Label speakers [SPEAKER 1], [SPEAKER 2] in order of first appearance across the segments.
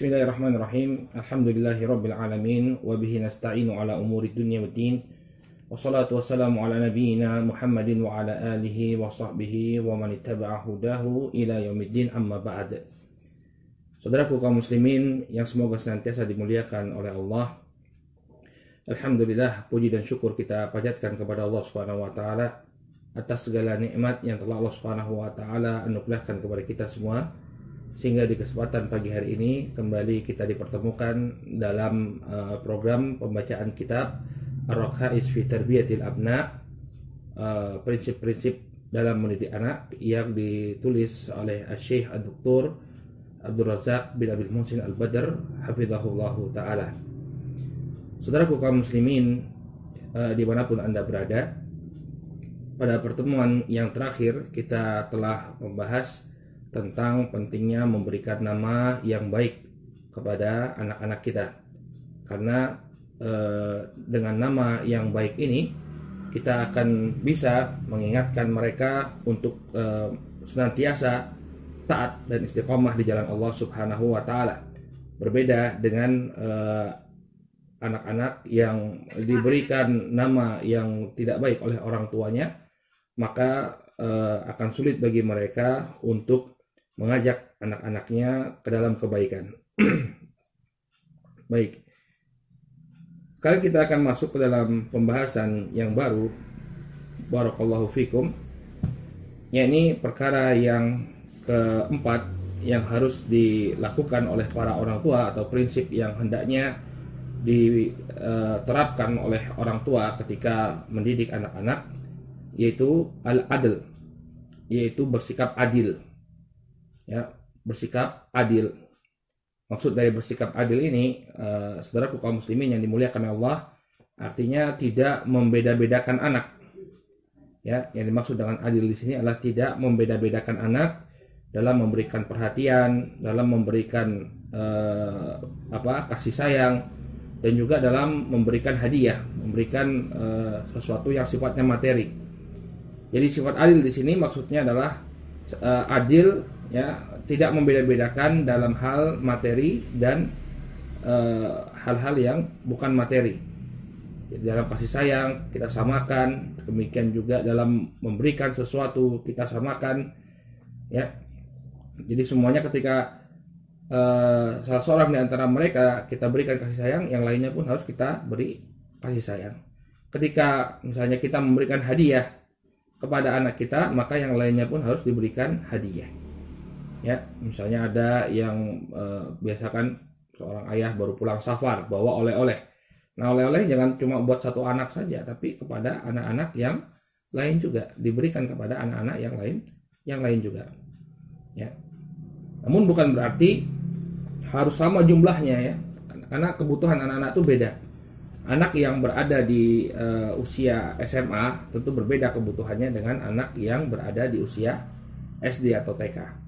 [SPEAKER 1] Bismillahirrahmanirrahim. Alhamdulillahirabbil alamin wa bihi nasta'inu ala umuri dunya waddin. Wassalatu wassalamu ala nabiyyina Muhammadin wa ala alihi wa sahbihi wa man ittaba'a hudahu ila yaumiddin amma ba'd. Saudaraku kaum muslimin yang semoga senantiasa dimuliakan oleh Allah. Alhamdulillah puji dan syukur kita panjatkan kepada Allah Subhanahu wa taala atas segala nikmat yang telah Allah Subhanahu wa taala anugerahkan kepada kita semua sehingga di kesempatan pagi hari ini kembali kita dipertemukan dalam uh, program pembacaan kitab Ar-Rakhais fi Tarbiyatil Abna uh, prinsip-prinsip dalam mendidik anak yang ditulis oleh Syekh Ad-Doktor Abdul Razak bin Abil Muhsin Al-Badr hafizahullah taala. Saudaraku kaum muslimin uh, di mana pun anda berada, pada pertemuan yang terakhir kita telah membahas tentang pentingnya memberikan nama yang baik kepada anak-anak kita. Karena e, dengan nama yang baik ini kita akan bisa mengingatkan mereka untuk e, senantiasa taat dan istiqomah di jalan Allah Subhanahu wa taala. Berbeda dengan eh, anak-anak e, yang diberikan nama yang tidak baik oleh orang tuanya, maka e, akan sulit bagi mereka untuk mengajak anak-anaknya ke dalam kebaikan. Baik. Sekarang kita akan masuk ke dalam pembahasan yang baru. Barakallahu fikum. yakni perkara yang keempat yang harus dilakukan oleh para orang tua atau prinsip yang hendaknya diterapkan oleh orang tua ketika mendidik anak-anak yaitu al-adl yaitu bersikap adil ya bersikap adil. Maksud dari bersikap adil ini, uh, saudara kaum muslimin yang dimuliakan Allah, artinya tidak membeda-bedakan anak. Ya, yang dimaksud dengan adil di sini adalah tidak membeda-bedakan anak dalam memberikan perhatian, dalam memberikan uh, apa kasih sayang, dan juga dalam memberikan hadiah, memberikan uh, sesuatu yang sifatnya materi. Jadi sifat adil di sini maksudnya adalah uh, adil ya tidak membeda-bedakan dalam hal materi dan eh, hal-hal uh, yang bukan materi. Dalam kasih sayang kita samakan, demikian juga dalam memberikan sesuatu kita samakan, ya. Jadi semuanya ketika uh, salah seorang di antara mereka kita berikan kasih sayang, yang lainnya pun harus kita beri kasih sayang. Ketika misalnya kita memberikan hadiah kepada anak kita, maka yang lainnya pun harus diberikan hadiah ya misalnya ada yang eh, biasakan seorang ayah baru pulang safar bawa oleh-oleh. Nah oleh-oleh jangan cuma buat satu anak saja tapi kepada anak-anak yang lain juga. Diberikan kepada anak-anak yang lain yang lain juga. Ya. Namun bukan berarti harus sama jumlahnya ya. Karena kebutuhan anak-anak itu beda. Anak yang berada di uh, usia SMA tentu berbeda kebutuhannya dengan anak yang berada di usia SD atau TK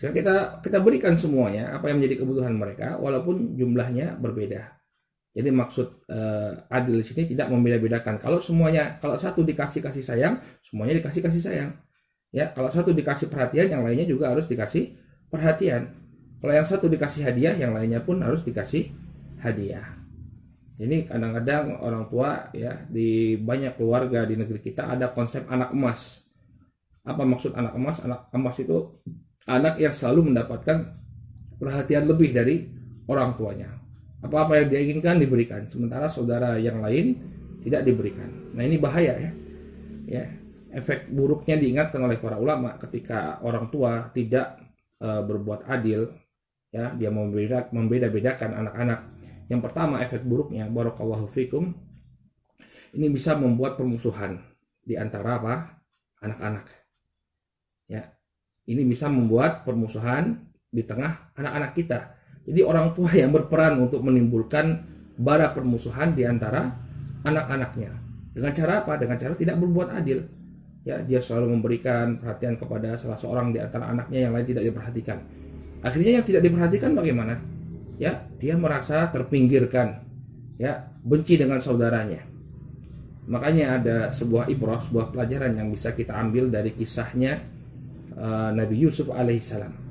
[SPEAKER 1] sehingga kita kita berikan semuanya apa yang menjadi kebutuhan mereka walaupun jumlahnya berbeda. Jadi maksud uh, adil di sini tidak membeda-bedakan. Kalau semuanya kalau satu dikasih kasih sayang, semuanya dikasih kasih sayang. Ya, kalau satu dikasih perhatian, yang lainnya juga harus dikasih perhatian. Kalau yang satu dikasih hadiah, yang lainnya pun harus dikasih hadiah. Ini kadang-kadang orang tua ya di banyak keluarga di negeri kita ada konsep anak emas. Apa maksud anak emas? Anak emas itu anak yang selalu mendapatkan perhatian lebih dari orang tuanya. Apa-apa yang dia inginkan diberikan, sementara saudara yang lain tidak diberikan. Nah ini bahaya ya. Ya, efek buruknya diingatkan oleh para ulama ketika orang tua tidak e, berbuat adil, ya dia membeda, membeda-bedakan anak-anak. Yang pertama efek buruknya, barakallahu fikum, ini bisa membuat permusuhan di antara apa? Anak-anak. Ini bisa membuat permusuhan di tengah anak-anak kita. Jadi orang tua yang berperan untuk menimbulkan bara permusuhan di antara anak-anaknya. Dengan cara apa? Dengan cara tidak berbuat adil. Ya, dia selalu memberikan perhatian kepada salah seorang di antara anaknya yang lain tidak diperhatikan. Akhirnya yang tidak diperhatikan bagaimana? Ya, dia merasa terpinggirkan. Ya, benci dengan saudaranya. Makanya ada sebuah ibrah, sebuah pelajaran yang bisa kita ambil dari kisahnya uh, Nabi Yusuf alaihissalam.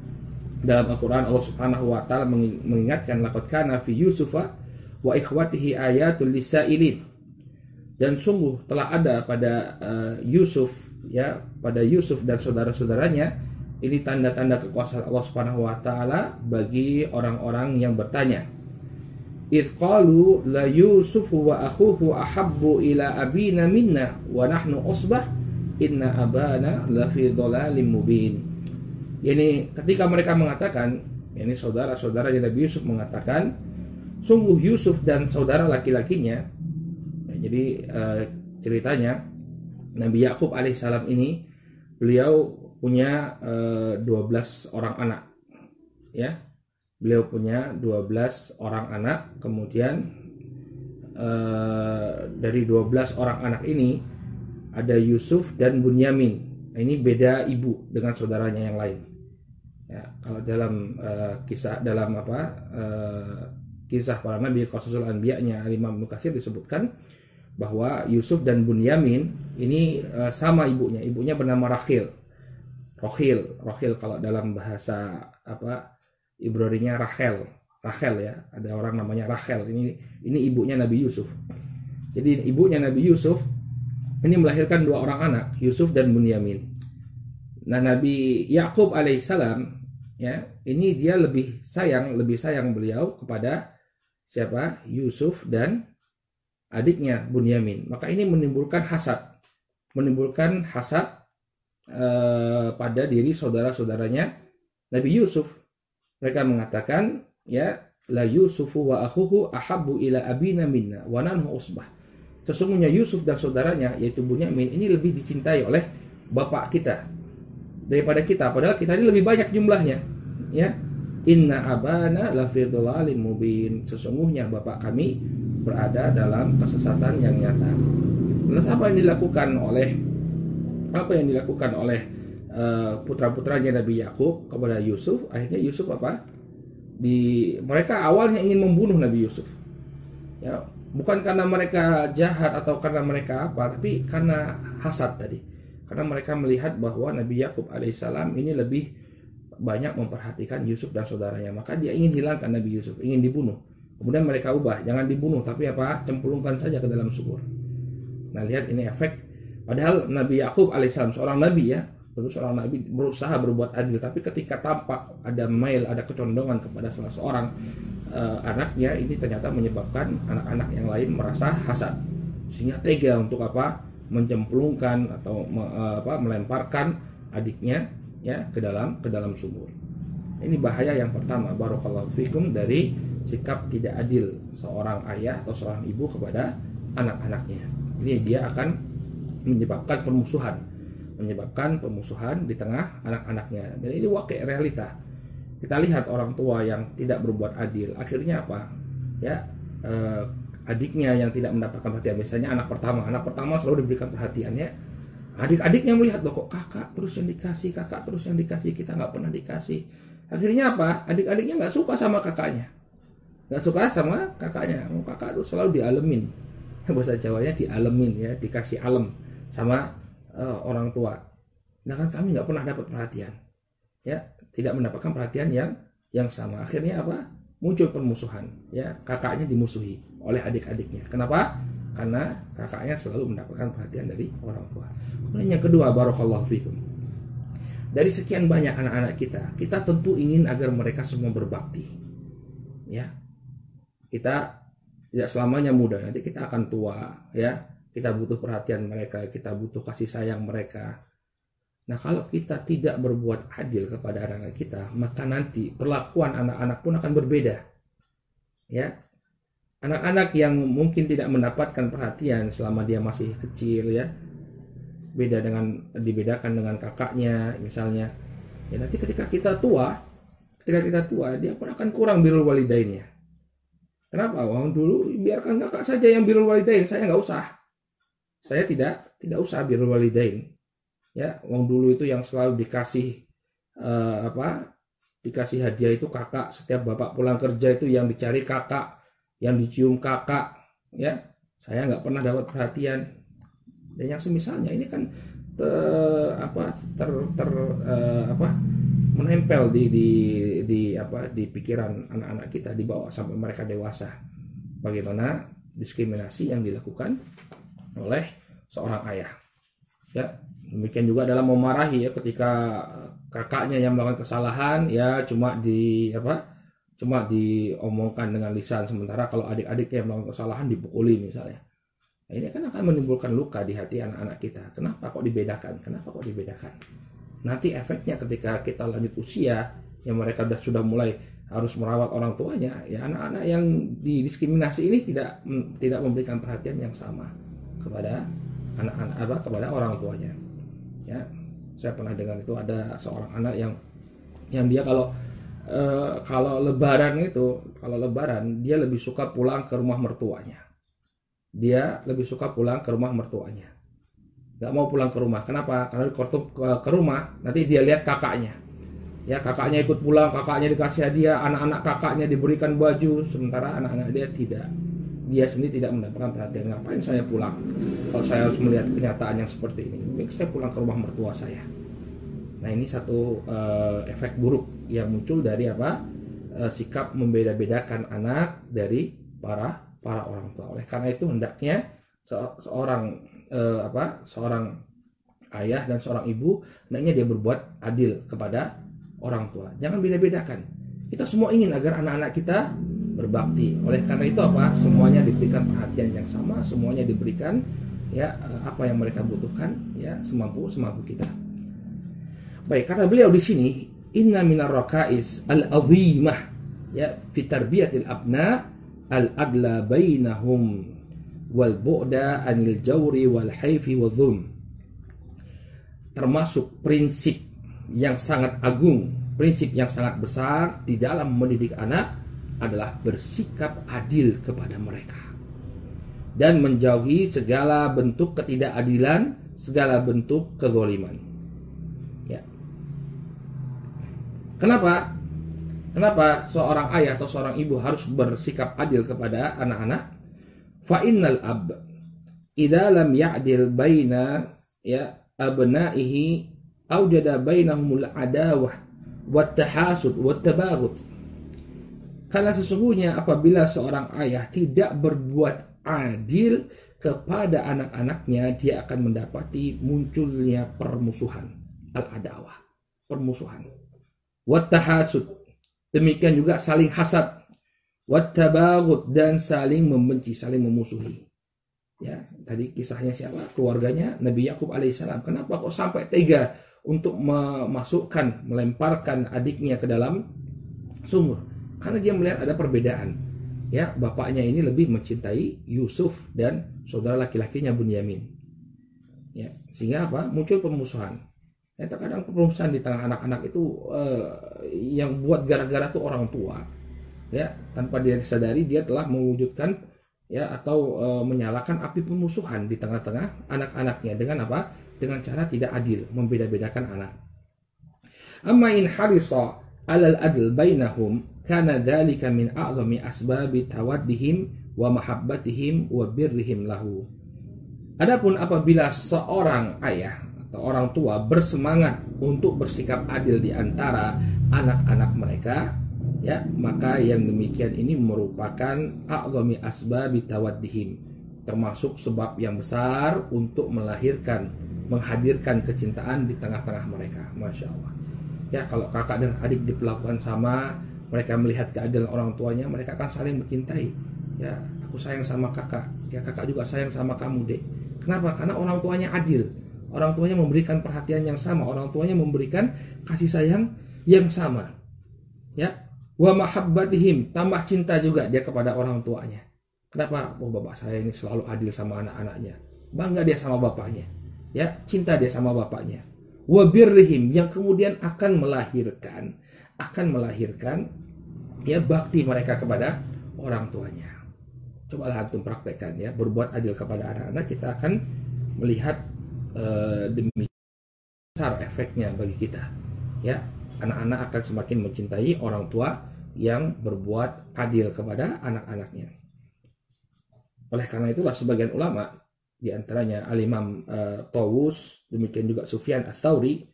[SPEAKER 1] dalam Al-Quran Allah Subhanahu wa taala mengingatkan laqad kana fi Yusufa wa ikhwatihi ayatul lisailin dan sungguh telah ada pada uh, Yusuf ya pada Yusuf dan saudara-saudaranya ini tanda-tanda kekuasaan Allah Subhanahu wa taala bagi orang-orang yang bertanya idh qalu la Yusuf wa akhuhu ahabbu ila abina minna wa nahnu usbah inna abana la fi dhalalim mubin. Ini ketika mereka mengatakan, ini saudara-saudara Nabi Yusuf mengatakan, sungguh Yusuf dan saudara laki-lakinya, ya, jadi uh, ceritanya Nabi Yakub alaihissalam ini beliau punya eh, 12 orang anak, ya, beliau punya 12 orang anak, kemudian uh, dari 12 orang anak ini ada Yusuf dan Bunyamin. Nah, ini beda ibu dengan saudaranya yang lain. Ya, kalau dalam uh, kisah dalam apa uh, kisah para nabi Qasasul Anbiya-nya Imam Mukatsir disebutkan bahwa Yusuf dan Bunyamin ini uh, sama ibunya. Ibunya bernama Rahil. Rohil, Rohil kalau dalam bahasa apa Ibraninya Rachel, Rachel ya. Ada orang namanya Rachel. Ini ini ibunya Nabi Yusuf. Jadi ibunya Nabi Yusuf ini melahirkan dua orang anak, Yusuf dan Bunyamin. Nah, Nabi Yakub alaihissalam ya ini dia lebih sayang lebih sayang beliau kepada siapa? Yusuf dan adiknya Bunyamin. Maka ini menimbulkan hasad. Menimbulkan hasad eh, pada diri saudara-saudaranya Nabi Yusuf. Mereka mengatakan ya la Yusufu wa akhuhu ahabbu ila abina minna wa nanhu usbah sesungguhnya Yusuf dan saudaranya yaitu Bunyamin ini lebih dicintai oleh bapak kita daripada kita. Padahal kita ini lebih banyak jumlahnya ya. Inna abana lafir mubin. Sesungguhnya bapak kami berada dalam kesesatan yang nyata. Lalu apa yang dilakukan oleh apa yang dilakukan oleh uh, putra-putranya Nabi Yakub kepada Yusuf? Akhirnya Yusuf apa? Di mereka awalnya ingin membunuh Nabi Yusuf. Ya bukan karena mereka jahat atau karena mereka apa tapi karena hasad tadi. Karena mereka melihat bahwa Nabi Yakub alaihissalam ini lebih banyak memperhatikan Yusuf dan saudaranya. Maka dia ingin hilangkan Nabi Yusuf ingin dibunuh. Kemudian mereka ubah jangan dibunuh tapi apa? Cemplungkan saja ke dalam sumur nah lihat ini efek. Padahal Nabi Yakub alaihissalam seorang nabi ya tentu seorang nabi berusaha berbuat adil tapi ketika tampak ada mail ada kecondongan kepada salah seorang uh, anaknya ini ternyata menyebabkan anak-anak yang lain merasa hasad sehingga tega untuk apa mencemplungkan atau uh, apa melemparkan adiknya ya ke dalam ke dalam sumur. Ini bahaya yang pertama barakallahu fikum dari sikap tidak adil seorang ayah atau seorang ibu kepada anak-anaknya. Ini dia akan menyebabkan permusuhan, menyebabkan permusuhan di tengah anak-anaknya. Dan ini wakil realita. Kita lihat orang tua yang tidak berbuat adil, akhirnya apa? Ya, eh, adiknya yang tidak mendapatkan perhatian. Biasanya anak pertama. Anak pertama selalu diberikan perhatian ya. Adik-adiknya melihat loh kok kakak terus yang dikasih kakak terus yang dikasih kita nggak pernah dikasih. Akhirnya apa? Adik-adiknya nggak suka sama kakaknya. Nggak suka sama kakaknya. Kakak tuh selalu dialemin bahasa Jawanya dialemin ya. Dikasih alam sama uh, orang tua. Nah kan kami nggak pernah dapat perhatian. Ya tidak mendapatkan perhatian yang yang sama. Akhirnya apa? Muncul permusuhan. Ya kakaknya dimusuhi oleh adik-adiknya. Kenapa? Karena kakaknya selalu mendapatkan perhatian dari orang tua. Kemudian yang kedua barakallahu fikum. Dari sekian banyak anak-anak kita kita tentu ingin agar mereka semua berbakti. Ya. Kita tidak selamanya muda. Nanti kita akan tua ya kita butuh perhatian mereka kita butuh kasih sayang mereka Nah, kalau kita tidak berbuat adil kepada anak-anak kita, maka nanti perlakuan anak-anak pun akan berbeda. Ya. Anak-anak yang mungkin tidak mendapatkan perhatian selama dia masih kecil ya. Beda dengan dibedakan dengan kakaknya misalnya. Ya nanti ketika kita tua, ketika kita tua, dia pun akan kurang birul walidainnya. Kenapa? Wong dulu biarkan kakak saja yang birul walidain, saya nggak usah. Saya tidak tidak usah birul walidain. Ya uang dulu itu yang selalu dikasih uh, apa dikasih hadiah itu kakak. Setiap bapak pulang kerja itu yang dicari kakak yang dicium kakak. Ya saya nggak pernah dapat perhatian. Dan yang semisalnya ini kan ter, apa ter, ter uh, apa menempel di di di apa di pikiran anak-anak kita dibawa sampai mereka dewasa. Bagaimana diskriminasi yang dilakukan oleh seorang ayah. Ya, demikian juga dalam memarahi ya ketika kakaknya yang melakukan kesalahan ya cuma di apa? cuma diomongkan dengan lisan sementara kalau adik-adiknya yang melakukan kesalahan dipukuli misalnya. Nah, ini kan akan menimbulkan luka di hati anak-anak kita. Kenapa kok dibedakan? Kenapa kok dibedakan? Nanti efeknya ketika kita lanjut usia, yang mereka sudah sudah mulai harus merawat orang tuanya, ya anak-anak yang didiskriminasi ini tidak tidak memberikan perhatian yang sama kepada anak-anak apa kepada orang tuanya. Ya, saya pernah dengar itu ada seorang anak yang yang dia kalau e, kalau lebaran itu kalau lebaran dia lebih suka pulang ke rumah mertuanya. Dia lebih suka pulang ke rumah mertuanya nggak mau pulang ke rumah. Kenapa? Karena ke, ke rumah nanti dia lihat kakaknya. Ya kakaknya ikut pulang, kakaknya dikasih hadiah, anak-anak kakaknya diberikan baju, sementara anak-anak dia tidak. Dia sendiri tidak mendapatkan perhatian. Ngapain saya pulang? Kalau saya harus melihat kenyataan yang seperti ini, Baik, saya pulang ke rumah mertua saya. Nah ini satu uh, efek buruk yang muncul dari apa? Uh, sikap membeda-bedakan anak dari para para orang tua. Oleh karena itu hendaknya seorang eh, apa seorang ayah dan seorang ibu hendaknya dia berbuat adil kepada orang tua. Jangan beda-bedakan. Kita semua ingin agar anak-anak kita berbakti. Oleh karena itu apa? Semuanya diberikan perhatian yang sama, semuanya diberikan ya eh, apa yang mereka butuhkan ya semampu semampu kita. Baik, kata beliau di sini, inna minar rakais al-azimah ya fi tarbiyatil abna al-adla bainahum wal bu'da anil jawri wal haifi wa dhulm. Termasuk prinsip yang sangat agung, prinsip yang sangat besar di dalam mendidik anak adalah bersikap adil kepada mereka dan menjauhi segala bentuk ketidakadilan, segala bentuk kezaliman. Ya. Kenapa? Kenapa seorang ayah atau seorang ibu harus bersikap adil kepada anak-anak? Fa innal ab idza lam ya'dil baina ya abnaihi awjada bainahumul adawah wat tahasud wat tabaghut. Karena sesungguhnya apabila seorang ayah tidak berbuat adil kepada anak-anaknya, dia akan mendapati munculnya permusuhan, al-adawah, permusuhan. Wat tahasud, demikian juga saling hasad, wattabagut dan saling membenci, saling memusuhi. Ya, tadi kisahnya siapa? Keluarganya Nabi Yakub alaihissalam. Kenapa kok sampai tega untuk memasukkan, melemparkan adiknya ke dalam sumur? Karena dia melihat ada perbedaan. Ya, bapaknya ini lebih mencintai Yusuf dan saudara laki-lakinya Bunyamin. Ya, sehingga apa? Muncul permusuhan. Ya, terkadang permusuhan di tengah anak-anak itu eh, yang buat gara-gara tuh orang tua ya tanpa dia sadari dia telah mewujudkan ya atau e, menyalakan api pemusuhan di tengah-tengah anak-anaknya dengan apa? Dengan cara tidak adil, membeda-bedakan anak. Amma in harisa alal adl bainahum kana dzalika min a'zami asbabi tawaddihim wa mahabbatihim wa birrihim lahu. Adapun apabila seorang ayah atau orang tua bersemangat untuk bersikap adil di antara anak-anak mereka, ya maka yang demikian ini merupakan a'zami asbabi tawaddihim termasuk sebab yang besar untuk melahirkan menghadirkan kecintaan di tengah-tengah mereka Masya Allah ya kalau kakak dan adik diperlakukan sama mereka melihat keadilan orang tuanya mereka akan saling mencintai. Ya aku sayang sama kakak. Ya kakak juga sayang sama kamu dek. Kenapa? Karena orang tuanya adil. Orang tuanya memberikan perhatian yang sama. Orang tuanya memberikan kasih sayang yang sama. Ya wa mahabbatihim tambah cinta juga dia kepada orang tuanya. Kenapa? Oh bapak saya ini selalu adil sama anak-anaknya. Bangga dia sama bapaknya. Ya cinta dia sama bapaknya. Wa birrihim yang kemudian akan melahirkan akan melahirkan ya bakti mereka kepada orang tuanya. Cobalah antum praktekkan ya. Berbuat adil kepada anak-anak kita akan melihat uh, demi besar efeknya bagi kita ya. Anak-anak akan semakin mencintai orang tua yang berbuat adil kepada anak-anaknya. Oleh karena itulah sebagian ulama di antaranya Al-Imam uh, Tawus, demikian juga Sufyan Ats-Tsauri,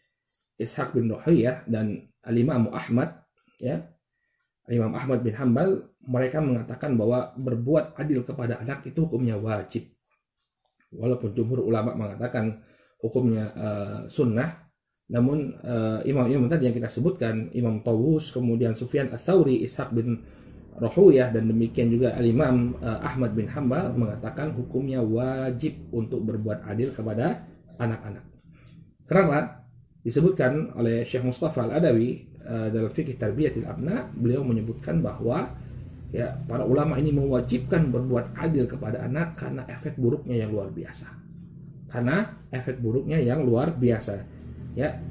[SPEAKER 1] Ishaq bin Ruhayyah dan Al-Imam Ahmad ya Imam Ahmad bin Hambal mereka mengatakan bahwa berbuat adil kepada anak itu hukumnya wajib walaupun jumhur ulama mengatakan hukumnya uh, sunnah namun uh, imam-imam tadi yang kita sebutkan Imam Tawus kemudian Sufyan Ats-Tsauri Ishaq bin Rohuyah dan demikian juga Al-Imam uh, Ahmad bin Hambal mengatakan hukumnya wajib untuk berbuat adil kepada anak-anak. Kenapa? Disebutkan oleh Syekh Mustafa Al-Adawi uh, dalam fikih tarbiyatil abna, beliau menyebutkan bahwa ya para ulama ini mewajibkan berbuat adil kepada anak karena efek buruknya yang luar biasa. Karena efek buruknya yang luar biasa. Ya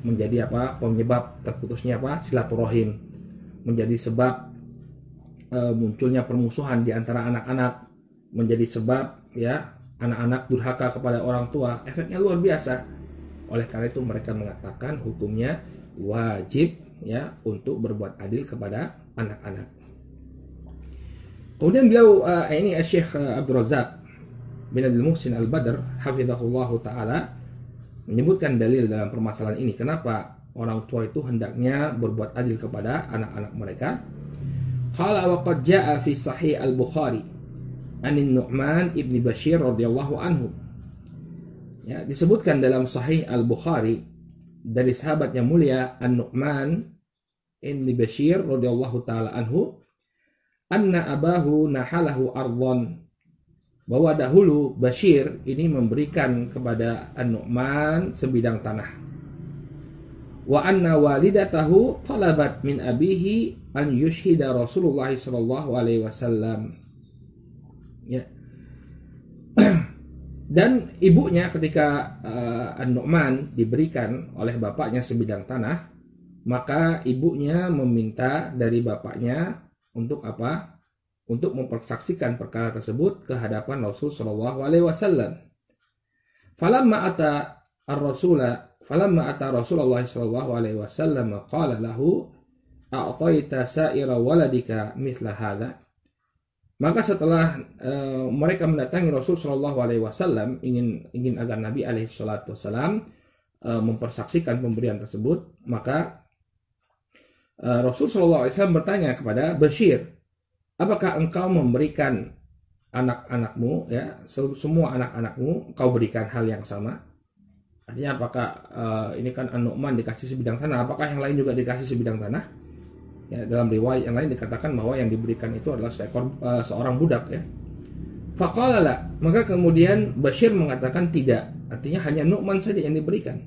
[SPEAKER 1] menjadi apa penyebab terputusnya apa silaturahim. Menjadi sebab e, munculnya permusuhan di antara anak-anak. Menjadi sebab ya anak-anak durhaka kepada orang tua. Efeknya luar biasa oleh karena itu mereka mengatakan hukumnya wajib ya untuk berbuat adil kepada anak-anak kemudian beliau uh, ini Syekh Abdul Razak bin Abdul Muhsin Al-Badr hafizahullah taala menyebutkan dalil dalam permasalahan ini. Kenapa orang tua itu hendaknya berbuat adil kepada anak-anak mereka? Qala wa qad jaa fi sahih al-Bukhari anin Nu'man ibni Bashir radhiyallahu anhu. Ya, disebutkan dalam sahih al-Bukhari dari sahabat yang mulia An-Nu'man ibni Bashir radhiyallahu taala anhu anna abahu nahalahu ardhan bahwa dahulu Bashir ini memberikan kepada An-Nu'man sebidang tanah. Wa anna walidatahu talabat min abihi an yushhida Rasulullah sallallahu alaihi wasallam. Ya. Dan ibunya ketika uh, An-Nu'man diberikan oleh bapaknya sebidang tanah, maka ibunya meminta dari bapaknya untuk apa? untuk mempersaksikan perkara tersebut ke hadapan Rasul Shallallahu Alaihi Wasallam. Falamma ata ar-Rasula, falamma ata Rasulullah Shallallahu Alaihi Wasallam, qala lahu, a'taita sa'ira waladika mithla hadha. Maka setelah uh, mereka mendatangi Rasul Shallallahu Alaihi Wasallam ingin ingin agar Nabi Alaihi Wasallam uh, mempersaksikan pemberian tersebut, maka uh, Rasul Shallallahu Alaihi Wasallam bertanya kepada Bashir, Apakah engkau memberikan anak-anakmu ya semua anak-anakmu engkau berikan hal yang sama? Artinya apakah uh, ini kan An-Nu'man dikasih sebidang tanah, apakah yang lain juga dikasih sebidang tanah? Ya, dalam riwayat yang lain dikatakan bahwa yang diberikan itu adalah seekor uh, seorang budak ya. Faqala maka kemudian Bashir mengatakan tidak, artinya hanya Nu'man saja yang diberikan.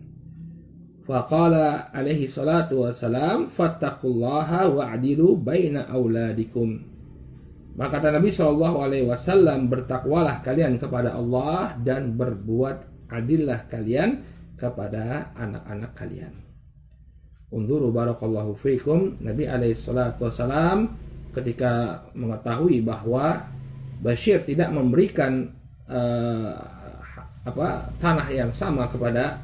[SPEAKER 1] Faqala alaihi salatu wassalam fattaqullaha wa'dilu baina auladikum. Maka kata Nabi Shallallahu Alaihi Wasallam bertakwalah kalian kepada Allah dan berbuat adillah kalian kepada anak-anak kalian. Unduru barakallahu fikum. Nabi alaihi salatu wasallam ketika mengetahui bahwa Bashir tidak memberikan uh, apa tanah yang sama kepada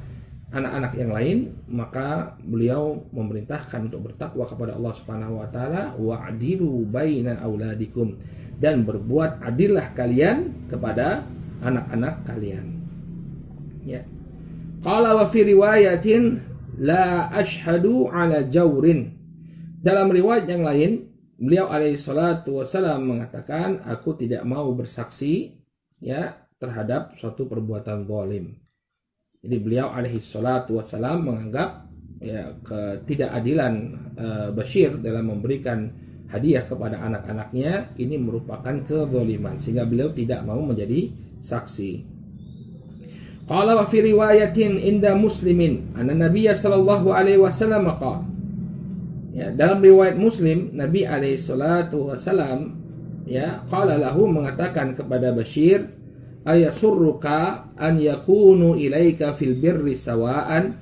[SPEAKER 1] anak-anak yang lain maka beliau memerintahkan untuk bertakwa kepada Allah Subhanahu wa taala wa'dilu baina auladikum. Dan berbuat adillah kalian kepada anak-anak kalian. Ya. Qala wa fi riwayatin la ashhadu ala jaurin dalam riwayat yang lain beliau alaihi salatu wasalam mengatakan aku tidak mau bersaksi ya terhadap suatu perbuatan zalim. Jadi beliau alaihi salatu wassalam menganggap ya ketidakadilan uh, Bashir dalam memberikan hadiah kepada anak-anaknya ini merupakan kezaliman. Sehingga beliau tidak mau menjadi saksi. Qala wa fi riwayatin inda Muslimin anna Nabi sallallahu alaihi wasallam qala. Ya, dalam riwayat Muslim Nabi alaihi salatu wasallam ya qala lahu mengatakan kepada Bashir ayasurruka an yakunu ilaika fil birri sawaan?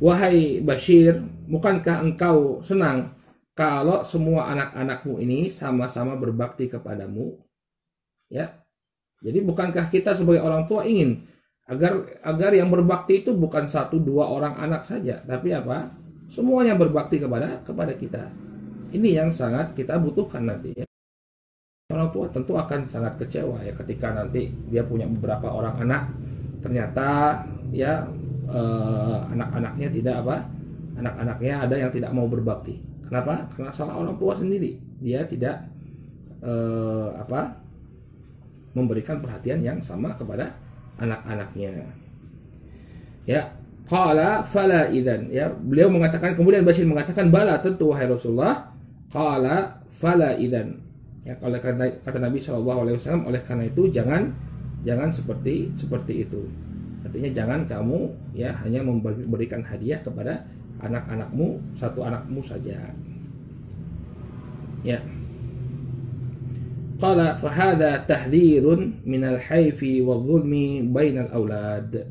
[SPEAKER 1] Wahai Bashir bukankah engkau senang kalau semua anak-anakmu ini sama-sama berbakti kepadamu? Ya jadi bukankah kita sebagai orang tua ingin agar agar yang berbakti itu bukan satu dua orang anak saja tapi apa semuanya berbakti kepada kepada kita ini yang sangat kita butuhkan nanti ya orang tua tentu akan sangat kecewa ya ketika nanti dia punya beberapa orang anak ternyata ya eh, anak-anaknya tidak apa anak-anaknya ada yang tidak mau berbakti. Kenapa? Karena salah orang tua sendiri. Dia tidak eh, apa memberikan perhatian yang sama kepada anak-anaknya. Ya, qala fala idan. Ya, beliau mengatakan kemudian Bashir mengatakan bala tentu wahai Rasulullah. Qala fala idan. Ya, oleh kata, kata Nabi Shallallahu alaihi wasallam oleh karena itu jangan jangan seperti seperti itu. Artinya jangan kamu ya hanya memberikan hadiah kepada anak-anakmu satu anakmu saja. Ya. Fahada tahdhirun minal haifi wa zulmi bainal aulad.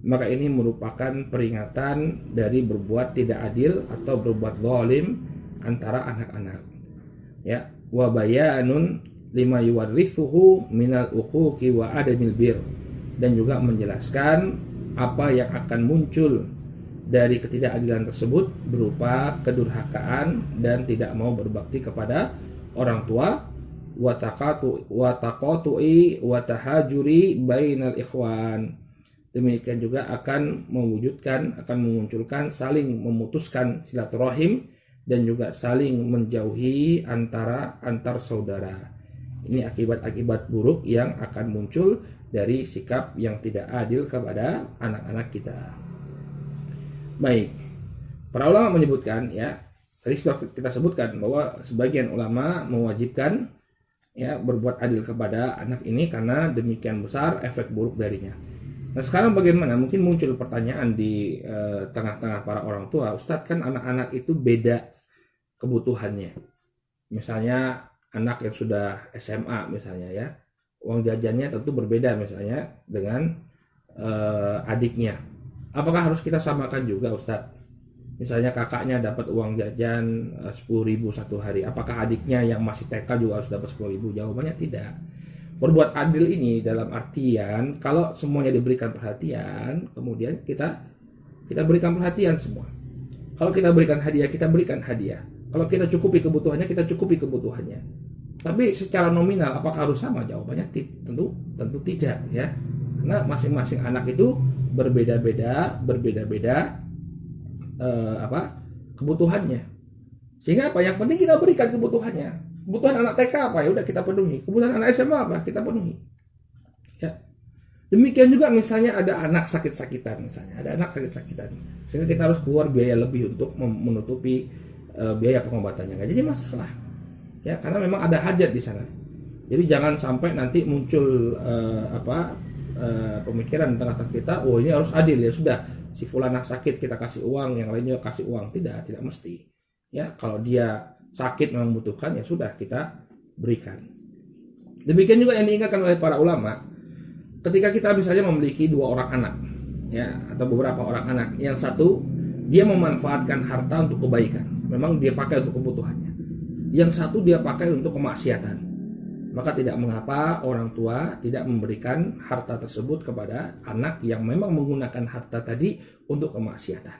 [SPEAKER 1] Maka ini merupakan peringatan dari berbuat tidak adil atau berbuat zalim antara anak-anak. Ya, wa bayanun lima yuwarrithuhu minal uquqi wa adamil bir dan juga menjelaskan apa yang akan muncul dari ketidakadilan tersebut berupa kedurhakaan dan tidak mau berbakti kepada orang tua ikhwan demikian juga akan mewujudkan akan memunculkan saling memutuskan silaturahim dan juga saling menjauhi antara antar saudara ini akibat-akibat buruk yang akan muncul dari sikap yang tidak adil kepada anak-anak kita. Baik, para ulama menyebutkan ya, tadi sudah kita sebutkan bahwa sebagian ulama mewajibkan ya berbuat adil kepada anak ini karena demikian besar efek buruk darinya. Nah sekarang bagaimana? Mungkin muncul pertanyaan di eh, tengah-tengah para orang tua, Ustadz kan anak-anak itu beda kebutuhannya. Misalnya anak yang sudah SMA misalnya ya, uang jajannya tentu berbeda misalnya dengan uh, adiknya. Apakah harus kita samakan juga Ustadz? Misalnya kakaknya dapat uang jajan eh, sepuluh ribu satu hari, apakah adiknya yang masih TK juga harus dapat sepuluh ribu? Jawabannya tidak. Berbuat adil ini dalam artian kalau semuanya diberikan perhatian, kemudian kita kita berikan perhatian semua. Kalau kita berikan hadiah, kita berikan hadiah. Kalau kita cukupi kebutuhannya, kita cukupi kebutuhannya. Tapi secara nominal apakah harus sama? Jawabannya tentu tentu tidak ya. Karena masing-masing anak itu berbeda-beda, berbeda-beda eh, apa? kebutuhannya. Sehingga apa? Yang penting kita berikan kebutuhannya. Kebutuhan anak TK apa? Ya udah kita penuhi. Kebutuhan anak SMA apa? Kita penuhi. Ya. Demikian juga misalnya ada anak sakit-sakitan misalnya, ada anak sakit-sakitan. Sehingga kita harus keluar biaya lebih untuk menutupi uh, biaya pengobatannya. Nggak jadi masalah ya karena memang ada hajat di sana jadi jangan sampai nanti muncul uh, apa uh, pemikiran di tengah-tengah kita oh ini harus adil ya sudah si fulana sakit kita kasih uang yang lainnya kasih uang. Tidak tidak mesti. Ya kalau dia sakit memang membutuhkan ya sudah kita berikan. Demikian juga yang diingatkan oleh para ulama ketika kita misalnya memiliki dua orang anak ya atau beberapa orang anak yang satu dia memanfaatkan harta untuk kebaikan. Memang dia pakai untuk kebutuhannya. Yang satu dia pakai untuk kemaksiatan. Maka tidak mengapa orang tua tidak memberikan harta tersebut kepada anak yang memang menggunakan harta tadi untuk kemaksiatan.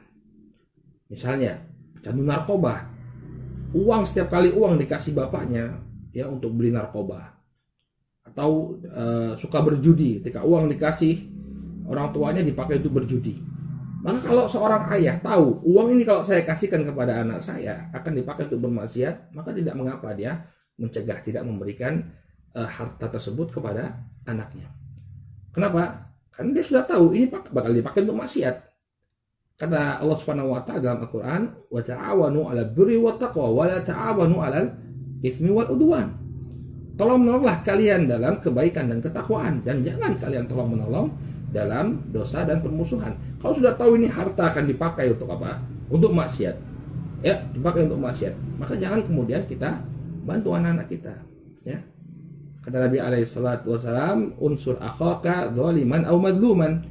[SPEAKER 1] Misalnya, candu narkoba. Uang setiap kali uang dikasih bapaknya ya untuk beli narkoba. Atau e, suka berjudi, ketika uang dikasih orang tuanya dipakai untuk berjudi maka kalau seorang ayah tahu uang ini kalau saya kasihkan kepada anak saya akan dipakai untuk bermaksiat, maka tidak mengapa dia mencegah tidak memberikan uh, harta tersebut kepada anaknya. Kenapa? Karena dia sudah tahu ini bakal dipakai untuk maksiat. Kata Allah Subhanahu wa taala dalam Al-Qur'an, "Wa ta'awanu 'alal birri wat taqwa wa la ta'awanu 'alal itsmi wal udwan." Tolong menolonglah kalian dalam kebaikan dan ketakwaan dan jangan kalian tolong menolong dalam dosa dan permusuhan. Kalau sudah tahu ini harta akan dipakai untuk apa? Untuk maksiat. Ya, dipakai untuk maksiat. Maka jangan kemudian kita bantu anak-anak kita. Kata Nabi alaihi salatu wasalam, unsur akhaka zaliman au madluman.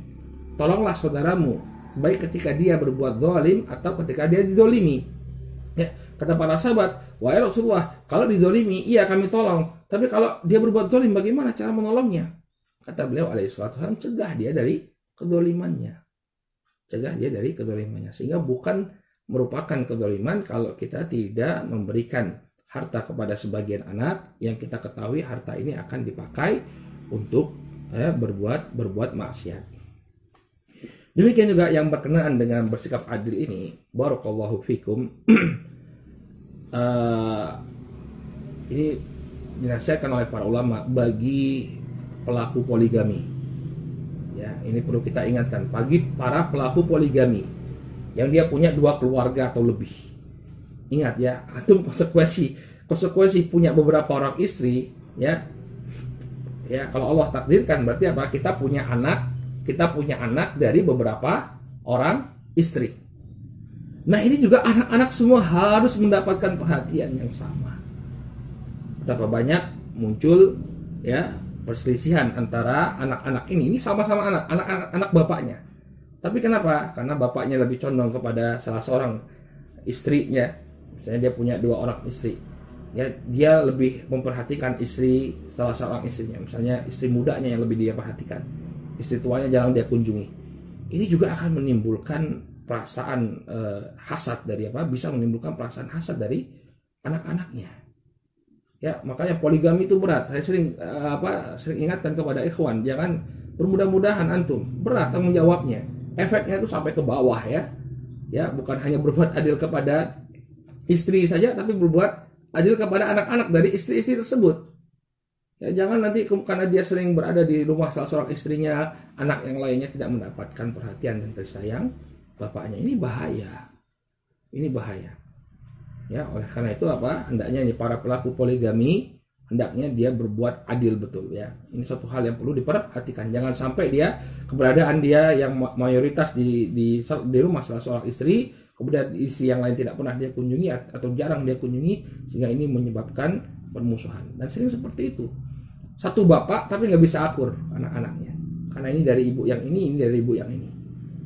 [SPEAKER 1] Tolonglah saudaramu baik ketika dia berbuat zalim atau ketika dia dizolimi. Ya, kata para sahabat, wahai Rasulullah, kalau dizolimi, iya kami tolong. Tapi kalau dia berbuat zalim, bagaimana cara menolongnya? Kata beliau alaihissalam, cegah dia dari kedolimannya. Cegah dia dari kedolimannya. Sehingga bukan merupakan kedoliman kalau kita tidak memberikan harta kepada sebagian anak yang kita ketahui harta ini akan dipakai untuk eh, berbuat berbuat maksiat. Demikian juga yang berkenaan dengan bersikap adil ini, barakallahu fikum. uh, ini dinasihatkan oleh para ulama bagi pelaku poligami. Ya, ini perlu kita ingatkan bagi para pelaku poligami yang dia punya dua keluarga atau lebih. Ingat ya, itu konsekuensi konsekuensi punya beberapa orang istri, ya. Ya, kalau Allah takdirkan berarti apa? Kita punya anak, kita punya anak dari beberapa orang istri. Nah, ini juga anak-anak semua harus mendapatkan perhatian yang sama. Betapa banyak muncul ya perselisihan antara anak-anak ini. Ini sama-sama anak, anak-anak anak bapaknya. Tapi kenapa? Karena bapaknya lebih condong kepada salah seorang istrinya. Misalnya dia punya dua orang istri. Ya, dia lebih memperhatikan istri salah seorang istrinya. Misalnya istri mudanya yang lebih dia perhatikan. Istri tuanya jarang dia kunjungi. Ini juga akan menimbulkan perasaan eh, hasad dari apa? Bisa menimbulkan perasaan hasad dari anak-anaknya. Ya, makanya poligami itu berat. Saya sering uh, apa sering ingatkan kepada ikhwan, jangan bermudah-mudahan antum berat tanggung jawabnya. Efeknya itu sampai ke bawah ya. Ya, bukan hanya berbuat adil kepada istri saja tapi berbuat adil kepada anak-anak dari istri-istri tersebut. Ya, jangan nanti karena dia sering berada di rumah salah seorang istrinya, anak yang lainnya tidak mendapatkan perhatian dan kasih sayang bapaknya. Ini bahaya. Ini bahaya. Ya, oleh karena itu apa? Hendaknya ini para pelaku poligami hendaknya dia berbuat adil betul ya. Ini suatu hal yang perlu diperhatikan. Jangan sampai dia keberadaan dia yang mayoritas di di di rumah salah seorang istri, kemudian istri yang lain tidak pernah dia kunjungi atau jarang dia kunjungi sehingga ini menyebabkan permusuhan. Dan sering seperti itu. Satu bapak tapi nggak bisa akur anak-anaknya. Karena ini dari ibu yang ini, ini dari ibu yang ini.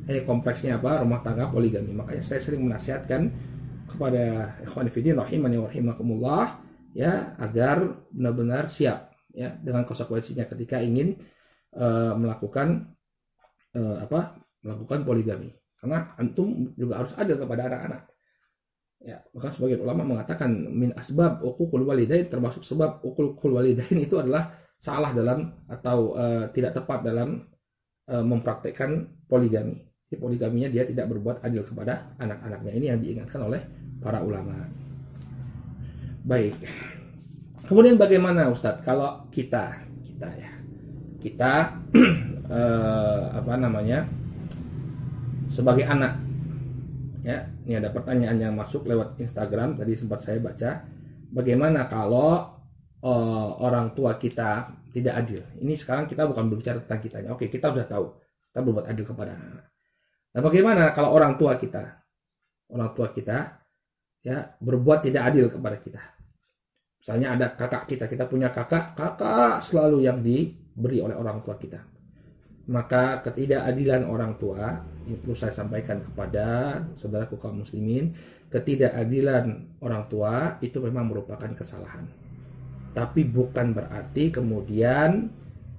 [SPEAKER 1] Ini kompleksnya apa? Rumah tangga poligami. Makanya saya sering menasihatkan kepada ikhwan fillah rahimani wa rahimakumullah ya agar benar-benar siap ya dengan konsekuensinya ketika ingin uh, melakukan uh, apa melakukan poligami karena antum juga harus adil kepada anak-anak. Ya bahkan sebagian ulama mengatakan min asbab uququl walidain termasuk sebab uququl walidain itu adalah salah dalam atau uh, tidak tepat dalam uh, mempraktekkan poligami. Di poligaminya dia tidak berbuat adil kepada anak-anaknya. Ini yang diingatkan oleh para ulama. Baik. Kemudian bagaimana Ustadz? Kalau kita kita ya. Kita eh, apa namanya sebagai anak. Ya ini ada pertanyaan yang masuk lewat Instagram tadi sempat saya baca. Bagaimana kalau eh, orang tua kita tidak adil? Ini sekarang kita bukan berbicara tentang kitanya. Oke kita sudah tahu. Kita berbuat adil kepada anak. Nah bagaimana kalau orang tua kita orang tua kita ya berbuat tidak adil kepada kita. Misalnya ada kakak kita, kita punya kakak, kakak selalu yang diberi oleh orang tua kita. Maka ketidakadilan orang tua, ini perlu saya sampaikan kepada saudara kaum muslimin, ketidakadilan orang tua itu memang merupakan kesalahan. Tapi bukan berarti kemudian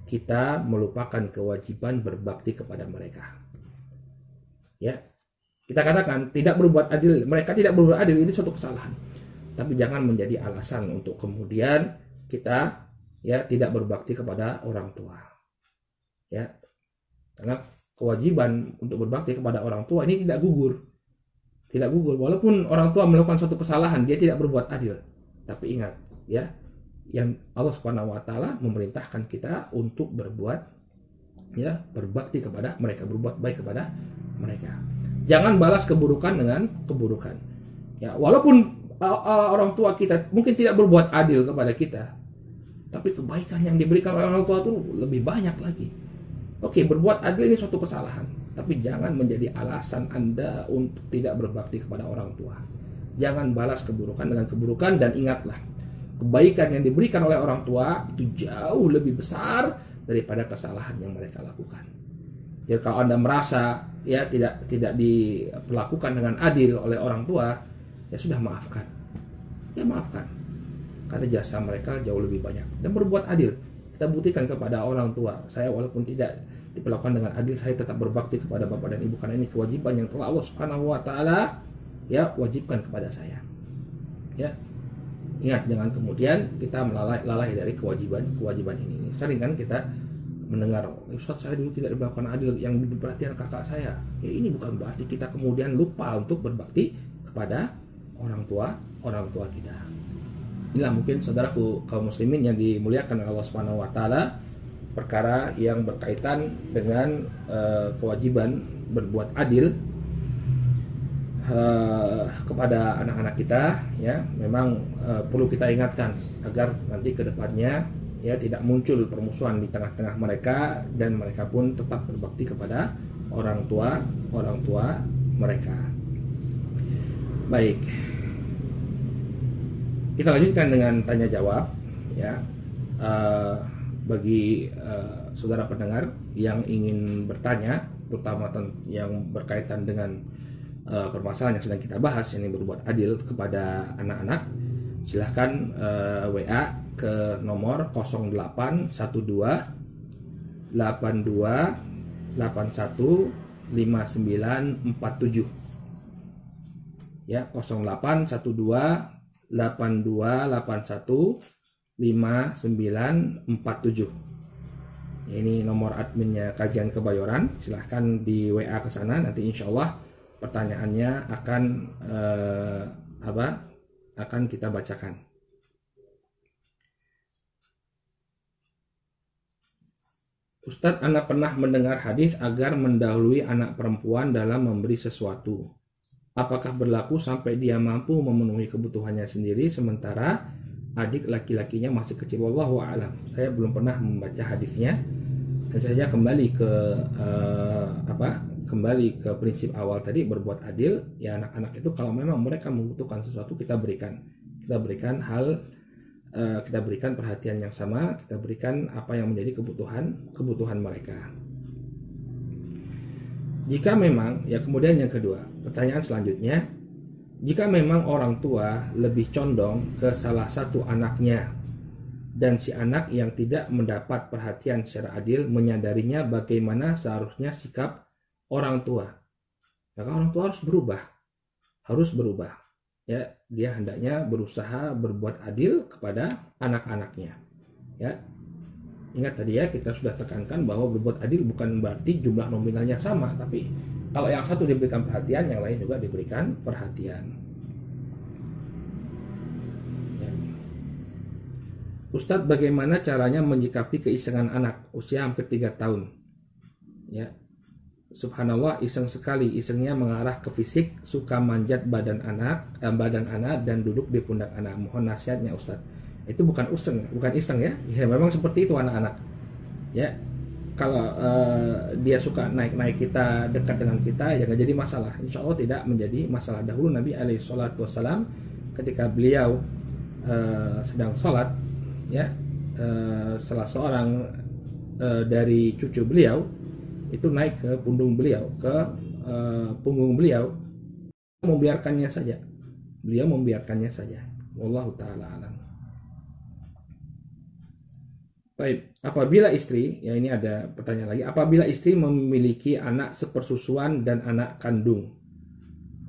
[SPEAKER 1] kita melupakan kewajiban berbakti kepada mereka. Ya, kita katakan tidak berbuat adil, mereka tidak berbuat adil ini suatu kesalahan. Tapi jangan menjadi alasan untuk kemudian kita ya tidak berbakti kepada orang tua. Ya. Karena kewajiban untuk berbakti kepada orang tua ini tidak gugur. Tidak gugur walaupun orang tua melakukan suatu kesalahan, dia tidak berbuat adil. Tapi ingat, ya, yang Allah Subhanahu wa taala memerintahkan kita untuk berbuat ya, berbakti kepada mereka, berbuat baik kepada mereka. Jangan balas keburukan dengan keburukan. Ya, walaupun orang tua kita mungkin tidak berbuat adil kepada kita, tapi kebaikan yang diberikan oleh orang tua itu lebih banyak lagi. Oke, berbuat adil ini suatu kesalahan, tapi jangan menjadi alasan Anda untuk tidak berbakti kepada orang tua. Jangan balas keburukan dengan keburukan dan ingatlah, kebaikan yang diberikan oleh orang tua itu jauh lebih besar daripada kesalahan yang mereka lakukan. Jadi kalau Anda merasa ya tidak tidak diperlakukan dengan adil oleh orang tua, ya sudah maafkan. Ya maafkan. Karena jasa mereka jauh lebih banyak dan berbuat adil. Kita buktikan kepada orang tua, saya walaupun tidak diperlakukan dengan adil, saya tetap berbakti kepada bapak dan ibu karena ini kewajiban yang telah Allah Subhanahu wa taala ya wajibkan kepada saya. Ya. Ingat jangan kemudian kita melalai lalai dari kewajiban kewajiban ini. Sering kan kita mendengar Ustaz saya dulu tidak diberlakukan adil yang perhatian kakak saya ya ini bukan berarti kita kemudian lupa untuk berbakti kepada orang tua orang tua kita inilah mungkin saudaraku kaum muslimin yang dimuliakan oleh Allah Subhanahu wa taala perkara yang berkaitan dengan uh, kewajiban berbuat adil uh, kepada anak-anak kita ya memang uh, perlu kita ingatkan agar nanti ke depannya ya tidak muncul permusuhan di tengah-tengah mereka dan mereka pun tetap berbakti kepada orang tua orang tua mereka. Baik. Kita lanjutkan dengan tanya jawab ya. Uh, bagi uh, saudara pendengar yang ingin bertanya terutama yang berkaitan dengan uh, permasalahan yang sedang kita bahas ini berbuat adil kepada anak-anak silahkan uh, WA ke nomor 0812 82 81 5947 ya 0812 82 81 5947 ini nomor adminnya kajian kebayoran. Silahkan di WA ke sana. Nanti insya Allah pertanyaannya akan eh, apa akan kita bacakan. Ustadz, anak pernah mendengar hadis agar mendahului anak perempuan dalam memberi sesuatu. Apakah berlaku sampai dia mampu memenuhi kebutuhannya sendiri? Sementara adik laki-lakinya masih kecil? Wallahu a'lam. Saya belum pernah membaca hadisnya. Dan saya kembali ke uh, apa? Kembali ke prinsip awal tadi berbuat adil. Ya anak-anak itu kalau memang mereka membutuhkan sesuatu kita berikan. Kita berikan hal Eh, kita berikan perhatian yang sama, kita berikan apa yang menjadi kebutuhan kebutuhan mereka. Jika memang, ya kemudian yang kedua, pertanyaan selanjutnya, jika memang orang tua lebih condong ke salah satu anaknya dan si anak yang tidak mendapat perhatian secara adil menyadarinya bagaimana seharusnya sikap orang tua, maka orang tua harus berubah, harus berubah. Ya dia hendaknya berusaha berbuat adil kepada anak-anaknya. Ya ingat tadi ya kita sudah tekankan bahwa berbuat adil bukan berarti jumlah nominalnya sama tapi kalau yang satu diberikan perhatian yang lain juga diberikan perhatian. Ya. Ustadz bagaimana caranya menyikapi keisengan anak? Usia hampir 3 tahun. Ya. Subhanallah iseng sekali. Isengnya mengarah ke fisik suka manjat badan anak eh, badan anak dan duduk di pundak anak. Mohon nasihatnya Ustadz. Itu bukan useng bukan iseng ya. Ya memang seperti itu anak-anak. Ya kalau uh, dia suka naik-naik kita dekat dengan kita ya nggak jadi masalah insya Allah tidak menjadi masalah dahulu Nabi alaihi wassalam ketika beliau uh, sedang sholat ya uh, salah seorang uh, dari cucu beliau itu naik ke punggung beliau, ke uh, punggung beliau, membiarkannya saja. Beliau membiarkannya saja. Wallahu taala alam. Baik, apabila istri, ya ini ada pertanyaan lagi, apabila istri memiliki anak sepersusuan dan anak kandung,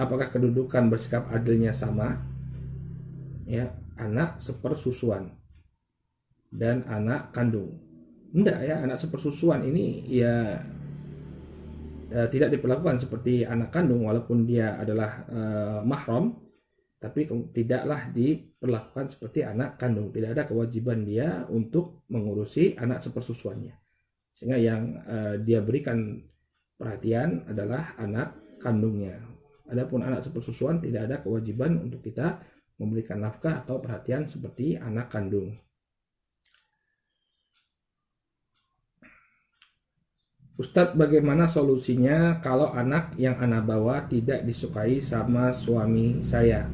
[SPEAKER 1] apakah kedudukan bersikap adilnya sama? Ya, anak sepersusuan dan anak kandung. Enggak ya, anak sepersusuan ini ya Eh, tidak diperlakukan seperti anak kandung walaupun dia adalah uh, mahram tapi tidaklah diperlakukan seperti anak kandung. Tidak ada kewajiban dia untuk mengurusi anak sepersusuannya. Sehingga yang uh, dia berikan perhatian adalah anak kandungnya. Adapun anak sepersusuan tidak ada kewajiban untuk kita memberikan nafkah atau perhatian seperti anak kandung. Ustadz bagaimana solusinya kalau anak yang anak bawa tidak disukai sama suami saya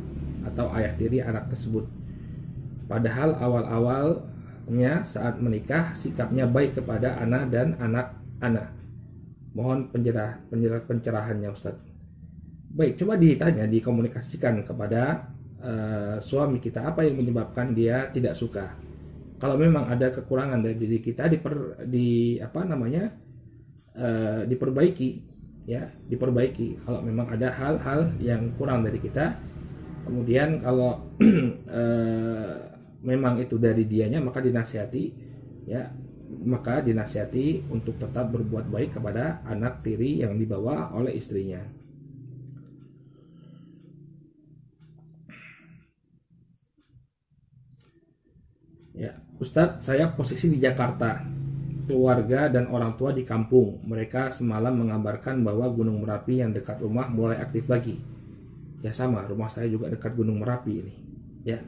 [SPEAKER 1] atau ayah tiri anak tersebut. Padahal awal-awalnya saat menikah sikapnya baik kepada anak dan anak-anak. Mohon penjerah, penjerah pencerahannya Ustadz. Baik, coba ditanya, dikomunikasikan kepada uh, suami kita apa yang menyebabkan dia tidak suka. Kalau memang ada kekurangan dari diri kita diper, di apa namanya uh, diperbaiki ya diperbaiki kalau memang ada hal-hal yang kurang dari kita kemudian kalau uh, memang itu dari dianya maka dinasihati ya maka dinasihati untuk tetap berbuat baik kepada anak tiri yang dibawa oleh istrinya. Ya, Ustadz, saya posisi di Jakarta. Keluarga dan orang tua di kampung. Mereka semalam mengabarkan bahwa Gunung Merapi yang dekat rumah mulai aktif lagi. Ya sama, rumah saya juga dekat Gunung Merapi ini. Ya,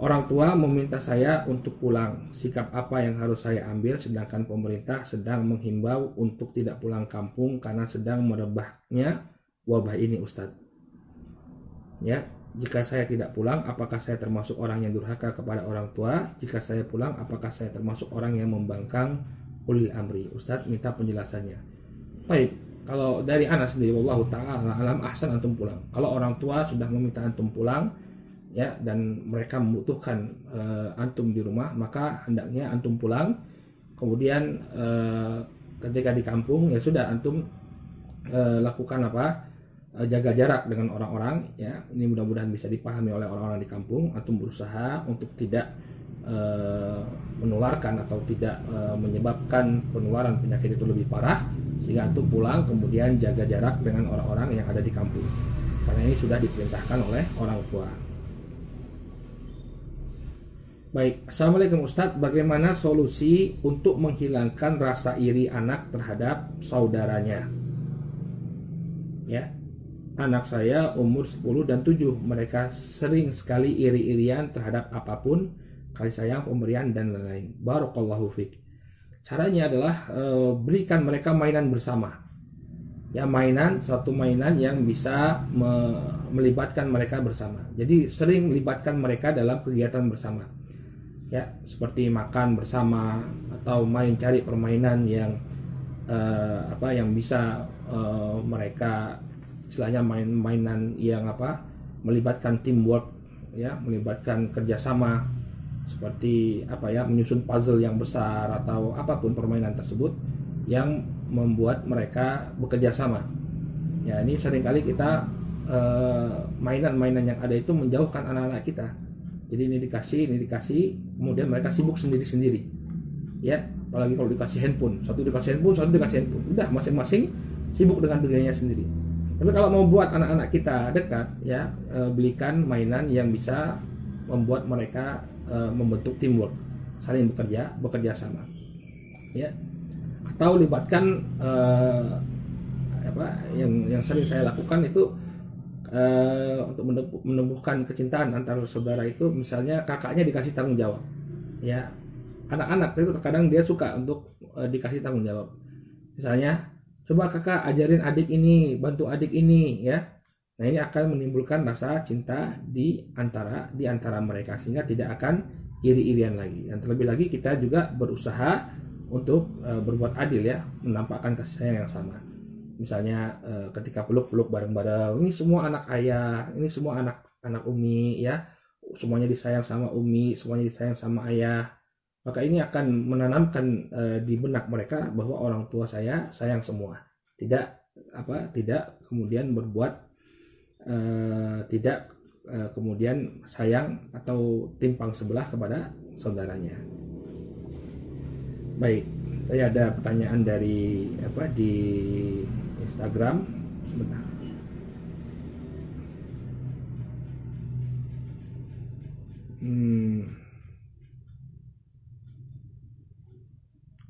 [SPEAKER 1] Orang tua meminta saya untuk pulang. Sikap apa yang harus saya ambil sedangkan pemerintah sedang menghimbau untuk tidak pulang kampung karena sedang merebaknya wabah ini Ustadz. Ya, jika saya tidak pulang, apakah saya termasuk orang yang durhaka kepada orang tua? Jika saya pulang, apakah saya termasuk orang yang membangkang ulil amri? Ustadz minta penjelasannya. Baik, kalau dari anak sendiri, Allah Ta'ala alam ahsan antum pulang. Kalau orang tua sudah meminta antum pulang, ya dan mereka membutuhkan uh, antum di rumah maka hendaknya antum pulang. Kemudian uh, ketika di kampung ya sudah antum uh, lakukan apa? Uh, jaga jarak dengan orang-orang ya. Ini mudah-mudahan bisa dipahami oleh orang-orang di kampung. Antum berusaha untuk tidak menularkan atau tidak uh, menyebabkan penularan penyakit itu lebih parah sehingga antum pulang kemudian jaga jarak dengan orang-orang yang ada di kampung. Karena ini sudah diperintahkan oleh orang tua. Baik, Assalamualaikum Ustadz, bagaimana solusi untuk menghilangkan rasa iri anak terhadap saudaranya? Ya, anak saya umur 10 dan 7, mereka sering sekali iri-irian terhadap apa pun, kasih sayang, pemberian, dan lain-lain. Barakallahu fiqh. Caranya adalah e, berikan mereka mainan bersama. Ya, mainan, suatu mainan yang bisa me, melibatkan mereka bersama. Jadi sering libatkan mereka dalam kegiatan bersama ya seperti makan bersama atau main cari permainan yang uh, apa yang bisa uh, mereka istilahnya main-mainan yang apa melibatkan teamwork ya melibatkan kerjasama seperti apa ya menyusun puzzle yang besar atau apa pun permainan tersebut yang membuat mereka bekerja sama ya ini sering kali kita eh, mainan-mainan uh, yang ada itu menjauhkan anak-anak kita jadi ini dikasih, ini dikasih, kemudian mereka sibuk sendiri-sendiri. Ya, apalagi kalau dikasih handphone, satu dikasih handphone, satu dikasih handphone. Udah masing-masing sibuk dengan dirinya sendiri. Tapi kalau mau buat anak-anak kita dekat, ya e, belikan mainan yang bisa membuat mereka e, membentuk teamwork, saling bekerja, bekerja sama. Ya, atau libatkan e, apa yang yang sering saya lakukan itu uh, untuk menumbuhkan kecintaan antar saudara itu misalnya kakaknya dikasih tanggung jawab. Ya. Anak-anak itu terkadang dia suka untuk uh, dikasih tanggung jawab. Misalnya coba kakak ajarin adik ini bantu adik ini ya nah ini akan menimbulkan rasa cinta di antara di antara mereka sehingga tidak akan iri-irian lagi. Dan terlebih lagi kita juga berusaha untuk uh, berbuat adil ya menampakkan kasih sayang yang sama. Misalnya uh, ketika peluk-peluk bareng-bareng ini semua anak ayah ini semua anak anak umi ya. Semuanya disayang sama umi semuanya disayang sama ayah. Maka ini akan menanamkan uh, di benak mereka bahwa orang tua saya sayang semua. Tidak apa tidak kemudian berbuat uh, tidak uh, kemudian sayang atau timpang sebelah kepada saudaranya. Baik saya ada pertanyaan dari apa di Instagram. Sebentar. Hmm.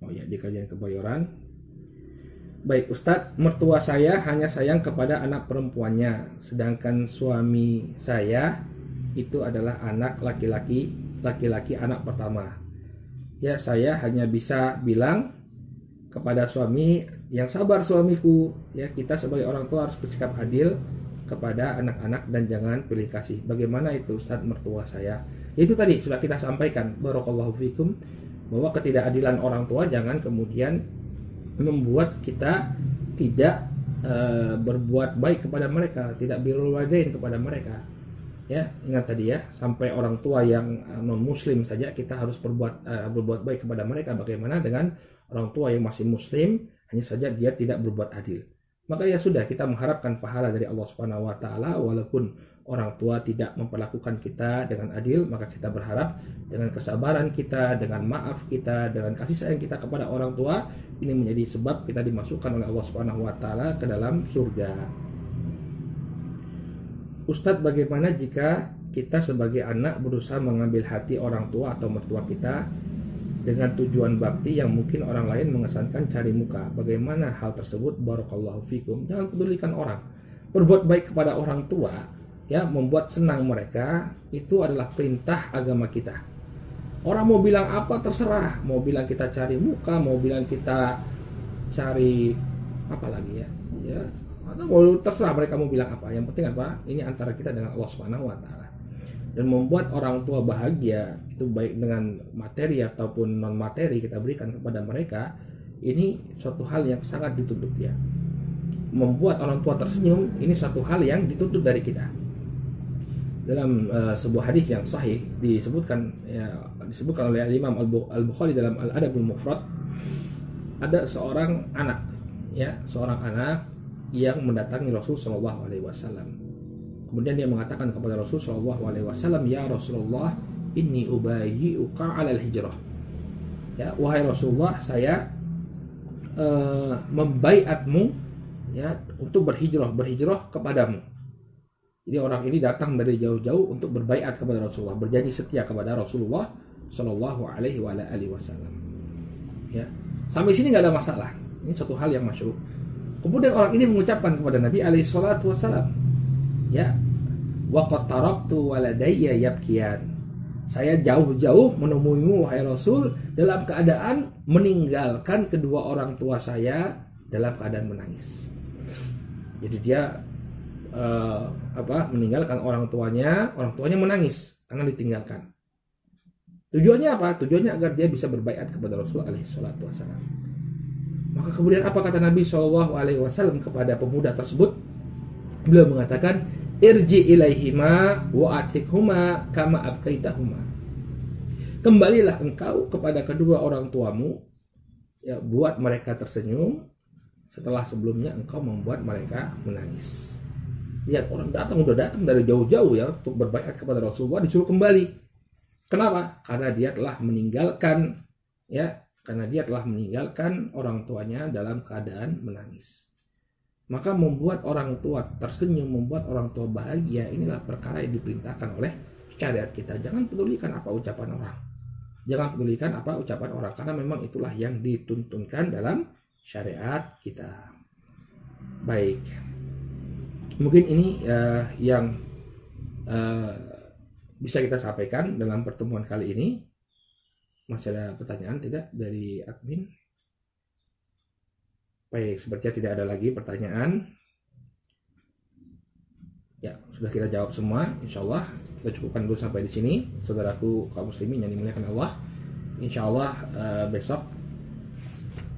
[SPEAKER 1] oh ya di kajian kebayoran Baik Ustadz, mertua saya hanya sayang kepada anak perempuannya, sedangkan suami saya itu adalah anak laki-laki, laki-laki anak pertama. Ya, saya hanya bisa bilang kepada suami yang sabar suamiku. Ya kita sebagai orang tua harus bersikap adil kepada anak-anak dan jangan pilih kasih. Bagaimana itu Ustadz mertua saya? Itu tadi sudah kita sampaikan. Barakallahu fikum bahwa ketidakadilan orang tua jangan kemudian membuat kita tidak e, berbuat baik kepada mereka tidak birrul kepada mereka ya ingat tadi ya sampai orang tua yang eh, non muslim saja kita harus berbuat e, berbuat baik kepada mereka bagaimana dengan orang tua yang masih muslim hanya saja dia tidak berbuat adil. Maka ya sudah kita mengharapkan pahala dari Allah Subhanahu wa taala walaupun orang tua tidak memperlakukan kita dengan adil, maka kita berharap dengan kesabaran kita, dengan maaf kita, dengan kasih sayang kita kepada orang tua ini menjadi sebab kita dimasukkan oleh Allah Subhanahu wa taala ke dalam surga. Ustadz bagaimana jika kita sebagai anak berusaha mengambil hati orang tua atau mertua kita dengan tujuan bakti yang mungkin orang lain mengesankan cari muka. Bagaimana hal tersebut? Barakallahu fikum. Jangan pedulikan orang. Berbuat baik kepada orang tua, ya, membuat senang mereka itu adalah perintah agama kita. Orang mau bilang apa terserah, mau bilang kita cari muka, mau bilang kita cari apa lagi ya, ya, atau mau terserah mereka mau bilang apa. Yang penting apa? Ini antara kita dengan Allah Subhanahu Wa Taala dan membuat orang tua bahagia itu baik dengan materi ataupun non materi kita berikan kepada mereka ini suatu hal yang sangat dituntut ya. Membuat orang tua tersenyum ini satu hal yang dituntut dari kita. Dalam uh, sebuah hadis yang sahih disebutkan ya, disebutkan oleh Imam Al Bukhari dalam Al Adabul Mufrad ada seorang anak ya seorang anak yang mendatangi Rasul Shallallahu Alaihi Wasallam. Kemudian dia mengatakan kepada Rasul Shallallahu Alaihi Wasallam, ya Rasulullah, ini uka al hijrah. Ya, wahai Rasulullah, saya uh, membaiatmu ya untuk berhijrah, berhijrah kepadamu. Jadi orang ini datang dari jauh-jauh untuk berbaiat kepada Rasulullah, berjanji setia kepada Rasulullah Shallallahu Alaihi Wasallam. Ya, sampai sini nggak ada masalah. Ini satu hal yang masuk. Kemudian orang ini mengucapkan kepada Nabi Alaihi Wasallam, ya waqad taraktu waladayya yabkiyan saya jauh-jauh menemuimu wahai Rasul dalam keadaan meninggalkan kedua orang tua saya dalam keadaan menangis. Jadi dia uh, apa meninggalkan orang tuanya, orang tuanya menangis karena ditinggalkan. Tujuannya apa? Tujuannya agar dia bisa berbaikat kepada Rasul alaihi salatu wasallam. Maka kemudian apa kata Nabi Shallallahu alaihi wasallam kepada pemuda tersebut? Beliau mengatakan, irji ilaihima wa atikhuma kama abkaitahuma. Kembalilah engkau kepada kedua orang tuamu, ya buat mereka tersenyum setelah sebelumnya engkau membuat mereka menangis. Lihat orang datang udah datang dari jauh-jauh ya untuk berbaikat kepada Rasulullah disuruh kembali. Kenapa? Karena dia telah meninggalkan ya karena dia telah meninggalkan orang tuanya dalam keadaan menangis. Maka membuat orang tua tersenyum, membuat orang tua bahagia, inilah perkara yang diperintahkan oleh syariat kita. Jangan pedulikan apa ucapan orang. Jangan pedulikan apa ucapan orang, karena memang itulah yang dituntunkan dalam syariat kita. Baik, mungkin ini uh, yang uh, bisa kita sampaikan dalam pertemuan kali ini. Masih ada pertanyaan tidak dari admin? Baik, sepertinya tidak ada lagi pertanyaan. Ya, sudah kita jawab semua. Insya Allah kita cukupkan dulu sampai di sini. Saudaraku kaum muslimin yang dimuliakan Allah. Insya Allah uh, besok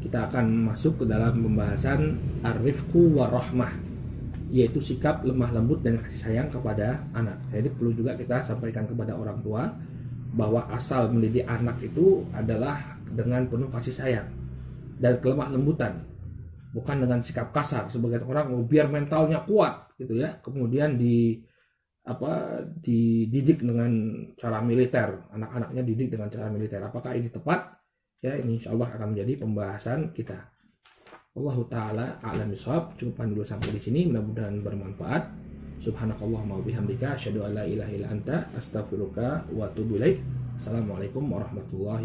[SPEAKER 1] kita akan masuk ke dalam pembahasan arifku warahmah yaitu sikap lemah lembut dan kasih sayang kepada anak. Jadi perlu juga kita sampaikan kepada orang tua bahwa asal mendidik anak itu adalah dengan penuh kasih sayang dan kelemah lembutan bukan dengan sikap kasar sebagai orang oh, biar mentalnya kuat gitu ya. Kemudian di apa dididik dengan cara militer. Anak-anaknya didik dengan cara militer. Apakah ini tepat? Ya ini insya Allah akan menjadi pembahasan kita. Allah taala alam bisawab cukupkan dulu sampai di sini. Mudah-mudahan bermanfaat. Subhanakallah wa bihamdika. Asyhadu an la ilaha illa anta. Astaghfiruka wa atubu ilaik. Assalamualaikum warahmatullahi